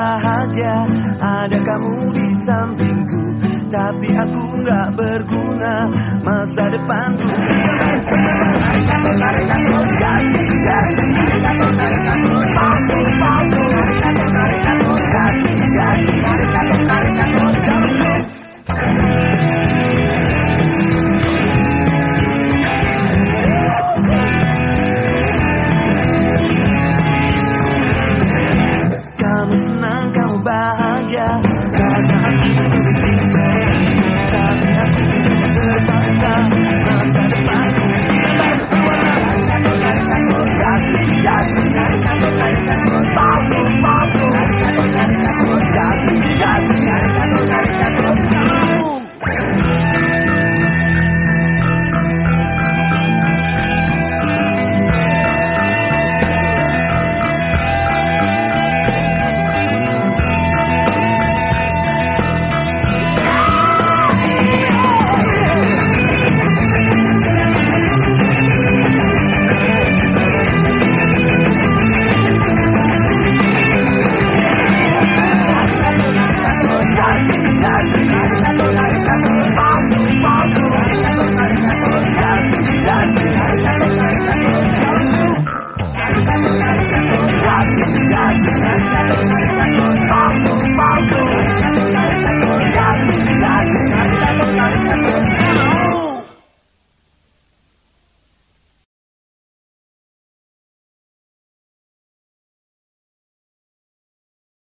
bahagia. Ada kamu di sampingku Tapi aku nggak berguna. Masa depanku. Kasih, Kamu senang, kamu bahagia Gracias.